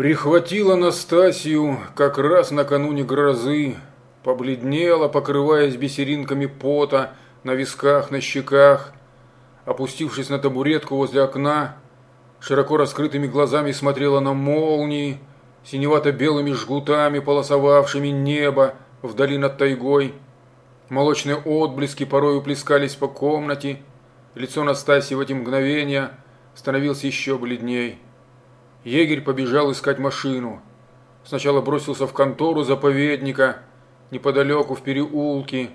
Прихватил Анастасию как раз накануне грозы, побледнела, покрываясь бисеринками пота на висках, на щеках. Опустившись на табуретку возле окна, широко раскрытыми глазами смотрела на молнии, синевато-белыми жгутами, полосовавшими небо вдали над тайгой. Молочные отблески порою плескались по комнате. Лицо Настасьи в эти мгновения становилось еще бледней. Егерь побежал искать машину. Сначала бросился в контору заповедника, неподалеку в переулке,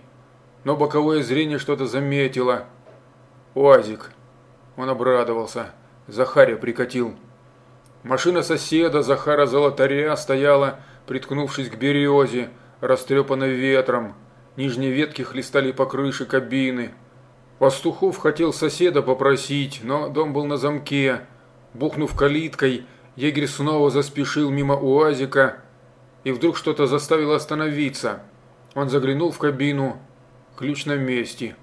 но боковое зрение что-то заметило. «Уазик!» Он обрадовался. Захаря прикатил. Машина соседа Захара Золотаря стояла, приткнувшись к березе, растрепанной ветром. Нижние ветки хлестали по крыше кабины. Пастухов хотел соседа попросить, но дом был на замке. Бухнув калиткой, егерь снова заспешил мимо УАЗика, и вдруг что-то заставило остановиться. Он заглянул в кабину. Ключ на месте.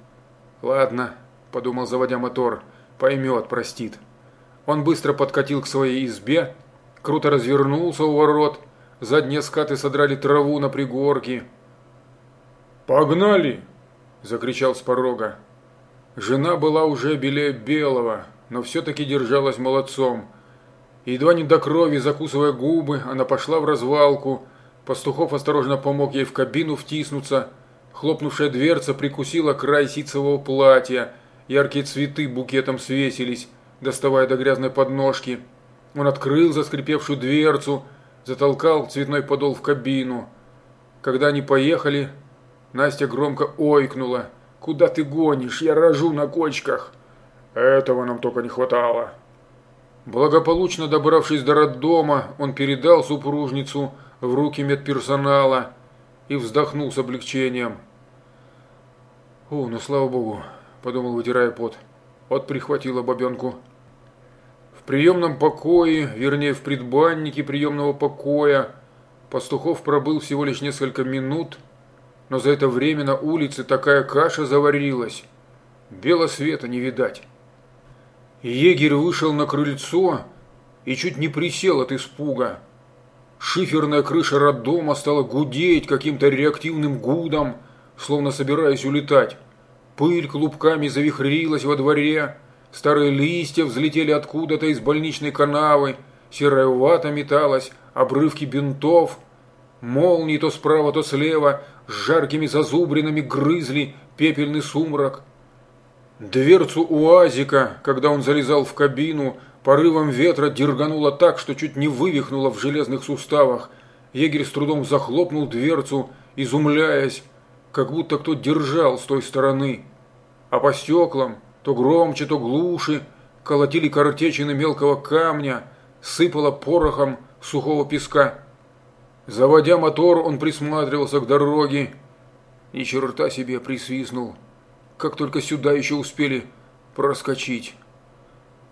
«Ладно», – подумал, заводя мотор, – «поймет, простит». Он быстро подкатил к своей избе, круто развернулся у ворот, задние скаты содрали траву на пригорке. «Погнали!» – закричал с порога. Жена была уже белее белого, но все-таки держалась молодцом. Едва не до крови, закусывая губы, она пошла в развалку. Пастухов осторожно помог ей в кабину втиснуться. Хлопнувшая дверца прикусила край ситцевого платья. Яркие цветы букетом свесились, доставая до грязной подножки. Он открыл заскрипевшую дверцу, затолкал цветной подол в кабину. Когда они поехали, Настя громко ойкнула. «Куда ты гонишь? Я рожу на кочках!» «Этого нам только не хватало!» Благополучно добравшись до роддома, он передал супружницу в руки медперсонала и вздохнул с облегчением. «О, ну слава богу!» – подумал, вытирая пот. Вот прихватила бабенку. В приемном покое, вернее в предбаннике приемного покоя, Пастухов пробыл всего лишь несколько минут – но за это время на улице такая каша заварилась. Бело света не видать. Егерь вышел на крыльцо и чуть не присел от испуга. Шиферная крыша роддома стала гудеть каким-то реактивным гудом, словно собираясь улетать. Пыль клубками завихрилась во дворе, старые листья взлетели откуда-то из больничной канавы, серая вата металась, обрывки бинтов, молнии то справа, то слева с жаркими зазубринами грызли пепельный сумрак. Дверцу УАЗика, когда он залезал в кабину, порывом ветра дергануло так, что чуть не вывихнуло в железных суставах. Егерь с трудом захлопнул дверцу, изумляясь, как будто кто держал с той стороны. А по стеклам, то громче, то глуше, колотили картечины мелкого камня, сыпало порохом сухого песка. Заводя мотор, он присматривался к дороге. Ни черта себе присвистнул. Как только сюда еще успели проскочить.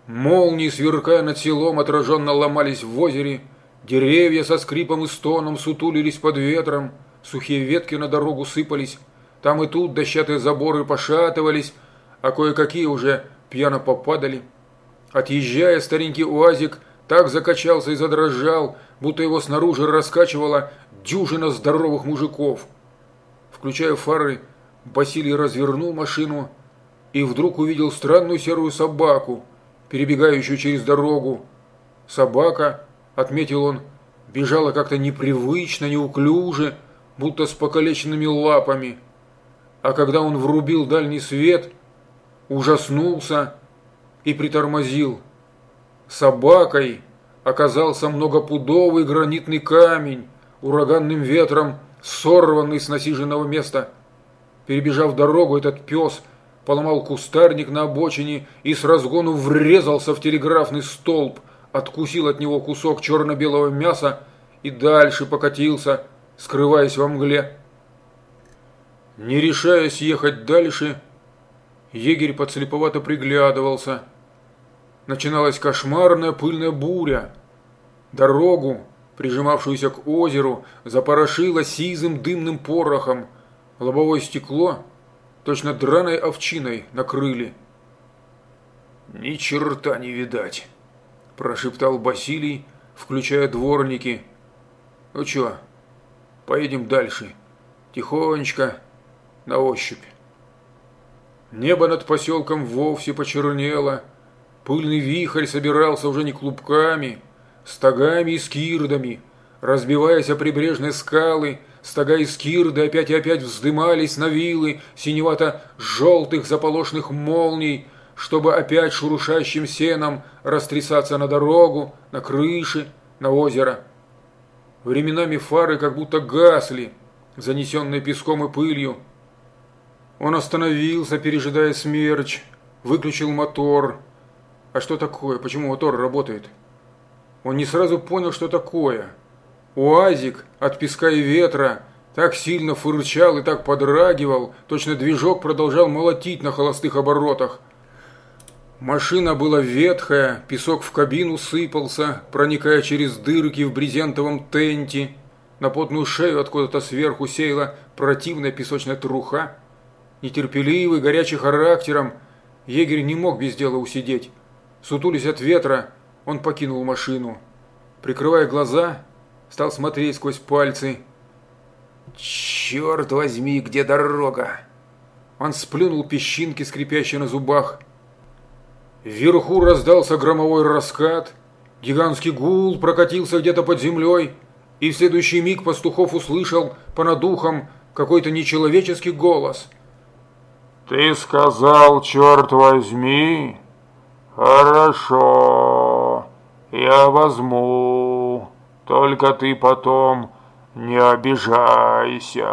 Молнии, сверкая над селом, отраженно ломались в озере. Деревья со скрипом и стоном сутулились под ветром. Сухие ветки на дорогу сыпались. Там и тут дощатые заборы пошатывались, а кое-какие уже пьяно попадали. Отъезжая, старенький уазик так закачался и задрожал, будто его снаружи раскачивала дюжина здоровых мужиков. Включая фары, Василий развернул машину и вдруг увидел странную серую собаку, перебегающую через дорогу. Собака, отметил он, бежала как-то непривычно, неуклюже, будто с покалеченными лапами. А когда он врубил дальний свет, ужаснулся и притормозил. Собакой оказался многопудовый гранитный камень, ураганным ветром сорванный с насиженного места. Перебежав дорогу, этот пес поломал кустарник на обочине и с разгону врезался в телеграфный столб, откусил от него кусок черно-белого мяса и дальше покатился, скрываясь во мгле. Не решаясь ехать дальше, егерь подслеповато приглядывался. Начиналась кошмарная пыльная буря – Дорогу, прижимавшуюся к озеру, запорошило сизым дымным порохом. Лобовое стекло точно драной овчиной накрыли. «Ни черта не видать», – прошептал Басилий, включая дворники. Ну чё, поедем дальше. Тихонечко, на ощупь. Небо над поселком вовсе почернело. Пыльный вихрь собирался уже не клубками, стогами и скирдами. Разбиваясь о прибрежные скалы, стога и скирды опять и опять вздымались на вилы синевато-желтых заполошных молний, чтобы опять шурушащим сеном растрясаться на дорогу, на крыши, на озеро. Временами фары как будто гасли, занесенные песком и пылью. Он остановился, пережидая смерч, выключил мотор. А что такое? Почему мотор работает? Он не сразу понял, что такое. Уазик от песка и ветра так сильно фырчал и так подрагивал, точно движок продолжал молотить на холостых оборотах. Машина была ветхая, песок в кабину сыпался, проникая через дырки в брезентовом тенте. На потную шею откуда-то сверху сеяла противная песочная труха. Нетерпеливый, горячий характером, егерь не мог без дела усидеть. Сутулись от ветра, он покинул машину. Прикрывая глаза, стал смотреть сквозь пальцы. «Черт возьми, где дорога?» Он сплюнул песчинки, скрипящие на зубах. Вверху раздался громовой раскат, гигантский гул прокатился где-то под землей, и в следующий миг Пастухов услышал по ухом какой-то нечеловеческий голос. «Ты сказал, черт возьми? Хорошо, я возьму, только ты потом не обижайся».